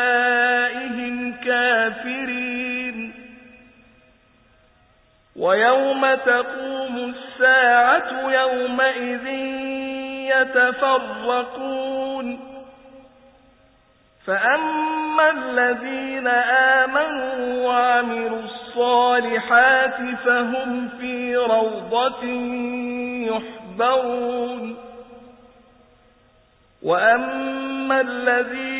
بشركائهم كافرين ويوم تقوم الساعة يومئذ يتفرقون فأما الذين آمنوا وعملوا الصالحات فهم في روضة يحبرون وأما الذين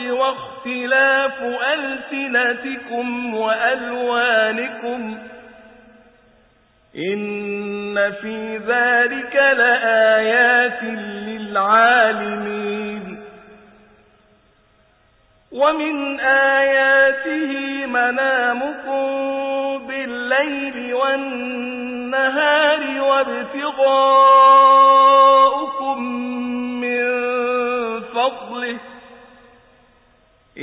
واختلاف ألسنتكم وألوانكم إن في ذلك لآيات للعالمين ومن آياته منامكم بالليل والنهار وابتغاؤكم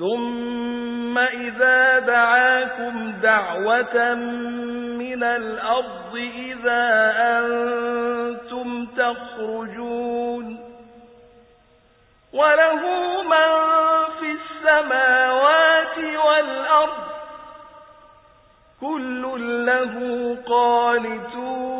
ثم إذا دعاكم دعوة من الأرض إذا أنتم تخرجون وله من في السماوات والأرض كل له قانتون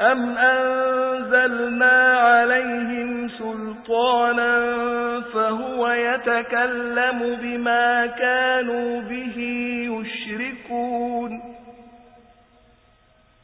أم أنزلنا عليهم سلطانا فهو يتكلم بما كانوا به يشركون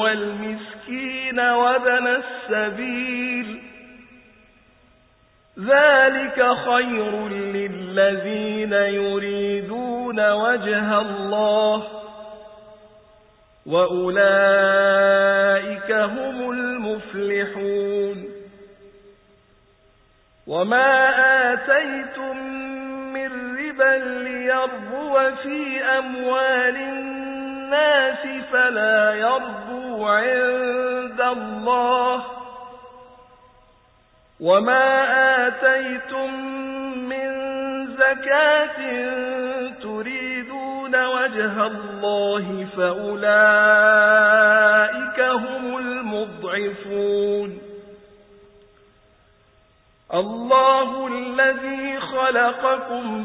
والمسكين وابن السبيل ذلك خير للذين يريدون وجه الله وأولئك هم المفلحون وما آتيتم من ربا ليربو في أموال الناس فلا يربو عند الله. وما آتيتم من زكاة تريدون وجه الله فأولئك هم المضعفون. الله الذي خلقكم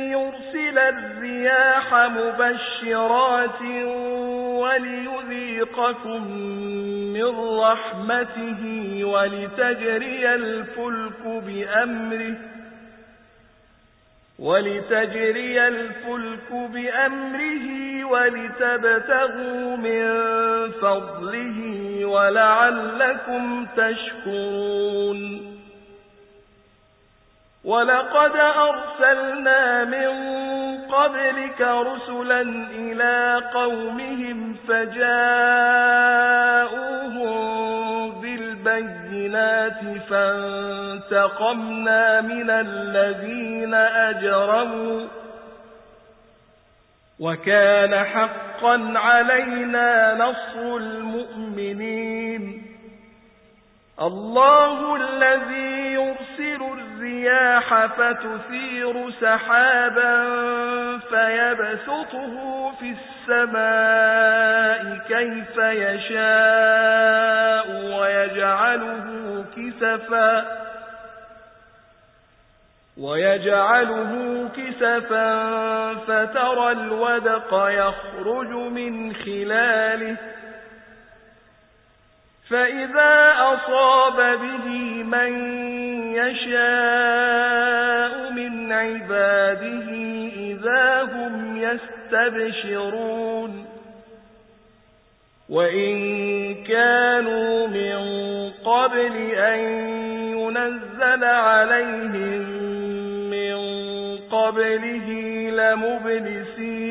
يرسل الرياح مبشرات وليذيقكم من رحمته ولتجري الفلك بأمره ولتجري الفلك بأمره ولتبتغوا من فضله ولعلكم تشكرون ولقد أرسلنا من قبلك رسلا إلى قومهم فجاءوهم بالبينات فانتقمنا من الذين أجرموا وكان حقا علينا نصر المؤمنين الله الذي الرياح فتثير سحابا فيبسطه في السماء كيف يشاء ويجعله كسفا ويجعله كسفا فترى الودق يخرج من خلاله فإذا أصاب به من يشاء من عباده إذا هم يستبشرون. وإن كانوا من قبل أن ينزل عليهم من قبله لمبلسين.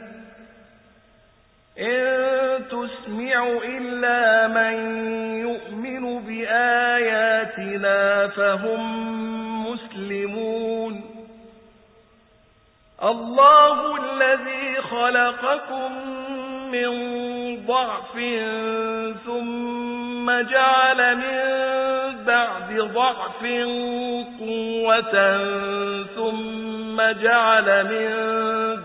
تسمع إلا من يؤمن بآياتنا فهم مسلمون. الله الذي خلقكم من ضعف ثم جعل من بعد ضعف قوة ثم جعل من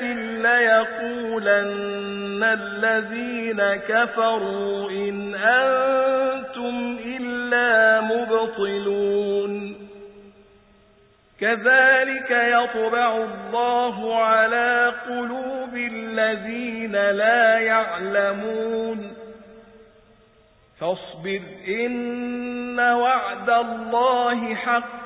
بآية ليقولن الذين كفروا إن أنتم إلا مبطلون كذلك يطبع الله على قلوب الذين لا يعلمون فاصبر إن وعد الله حق